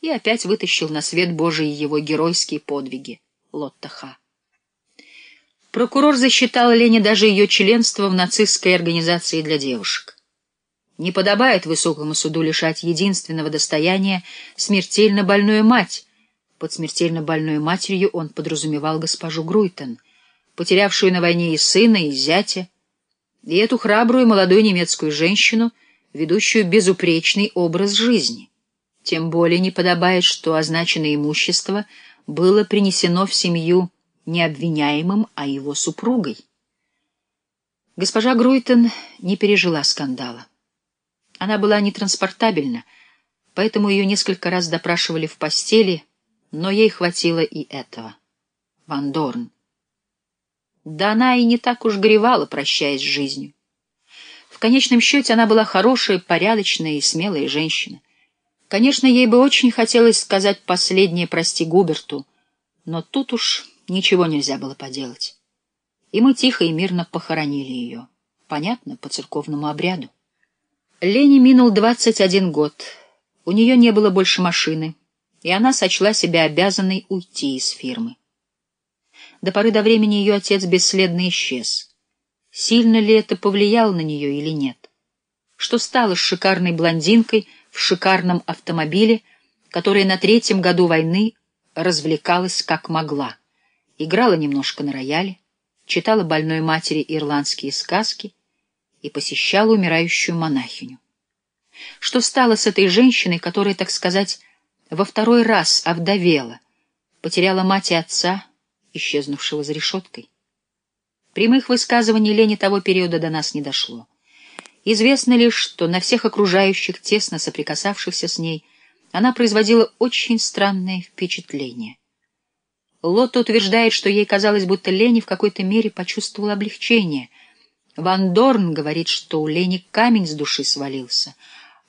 и опять вытащил на свет Божий его геройские подвиги Лотта Ха. Прокурор засчитал Лене даже ее членство в нацистской организации для девушек. Не подобает высокому суду лишать единственного достояния смертельно больную мать. Под смертельно больной матерью он подразумевал госпожу Груйтон, потерявшую на войне и сына, и зятя, и эту храбрую молодую немецкую женщину, ведущую безупречный образ жизни. Тем более не подобает, что означенное имущество было принесено в семью не обвиняемым, а его супругой. Госпожа Груйтон не пережила скандала. Она была нетранспортабельна, поэтому ее несколько раз допрашивали в постели, но ей хватило и этого. Ван Дорн. Да она и не так уж горевала, прощаясь с жизнью. В конечном счете она была хорошая, порядочная и смелая женщина. Конечно, ей бы очень хотелось сказать последнее «прости Губерту», но тут уж ничего нельзя было поделать. И мы тихо и мирно похоронили ее. Понятно, по церковному обряду. Лене минул двадцать один год. У нее не было больше машины, и она сочла себя обязанной уйти из фирмы. До поры до времени ее отец бесследно исчез. Сильно ли это повлияло на нее или нет? Что стало с шикарной блондинкой — в шикарном автомобиле, которая на третьем году войны развлекалась как могла. Играла немножко на рояле, читала больной матери ирландские сказки и посещала умирающую монахиню. Что стало с этой женщиной, которая, так сказать, во второй раз овдовела, потеряла мать и отца, исчезнувшего за решеткой? Прямых высказываний Лени того периода до нас не дошло. Известно лишь, что на всех окружающих, тесно соприкасавшихся с ней, она производила очень странное впечатление. Лотта утверждает, что ей казалось, будто Лени в какой-то мере почувствовала облегчение. Ван Дорн говорит, что у Лени камень с души свалился,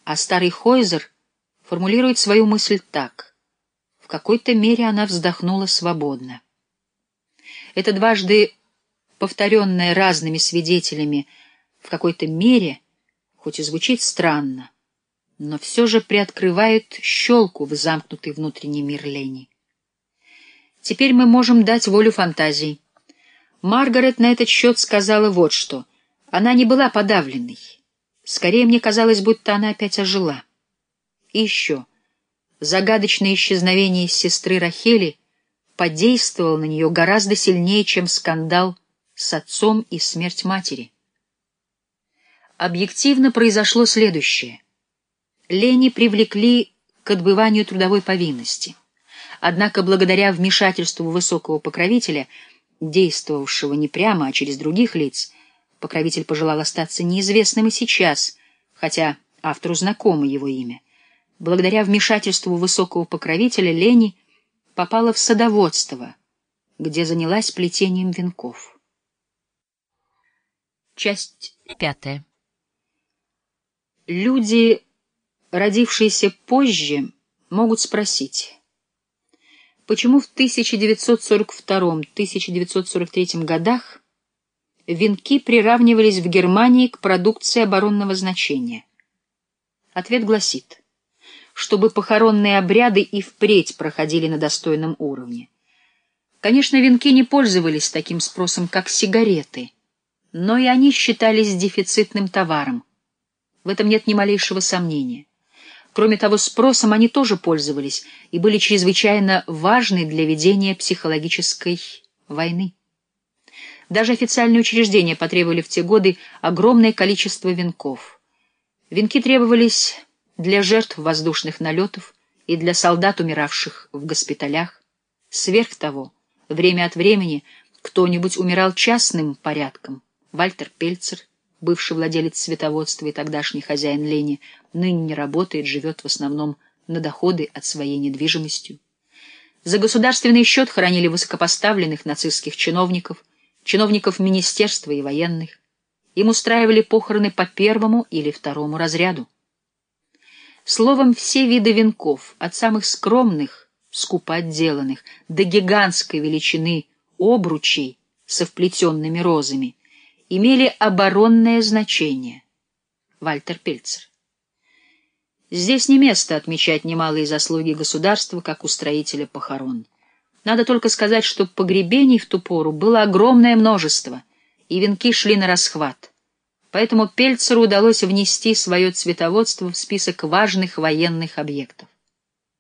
а старый Хойзер формулирует свою мысль так. В какой-то мере она вздохнула свободно. Это дважды повторенное разными свидетелями в какой-то мере, хоть и звучит странно, но все же приоткрывает щелку в замкнутый внутренний мир Лени. Теперь мы можем дать волю фантазии. Маргарет на этот счет сказала вот что. Она не была подавленной. Скорее, мне казалось, будто она опять ожила. И еще. Загадочное исчезновение сестры Рахели подействовало на нее гораздо сильнее, чем скандал с отцом и смерть матери объективно произошло следующее. Лени привлекли к отбыванию трудовой повинности. Однако благодаря вмешательству высокого покровителя, действовавшего не прямо, а через других лиц, покровитель пожелал остаться неизвестным и сейчас, хотя автору знакомо его имя. Благодаря вмешательству высокого покровителя Лени попала в садоводство, где занялась плетением венков. Часть пятая. Люди, родившиеся позже, могут спросить, почему в 1942-1943 годах венки приравнивались в Германии к продукции оборонного значения? Ответ гласит, чтобы похоронные обряды и впредь проходили на достойном уровне. Конечно, венки не пользовались таким спросом, как сигареты, но и они считались дефицитным товаром. В этом нет ни малейшего сомнения. Кроме того, спросом они тоже пользовались и были чрезвычайно важны для ведения психологической войны. Даже официальные учреждения потребовали в те годы огромное количество венков. Венки требовались для жертв воздушных налетов и для солдат, умиравших в госпиталях. Сверх того, время от времени кто-нибудь умирал частным порядком. Вальтер Пельцер — бывший владелец световодства и тогдашний хозяин Лени, ныне не работает, живет в основном на доходы от своей недвижимостью. За государственный счет хоронили высокопоставленных нацистских чиновников, чиновников министерства и военных. Им устраивали похороны по первому или второму разряду. Словом, все виды венков, от самых скромных, скупо отделанных, до гигантской величины обручей со вплетенными розами — имели оборонное значение. Вальтер Пельцер. Здесь не место отмечать немалые заслуги государства, как устроителя похорон. Надо только сказать, что погребений в ту пору было огромное множество, и венки шли на расхват. Поэтому Пельцеру удалось внести свое цветоводство в список важных военных объектов.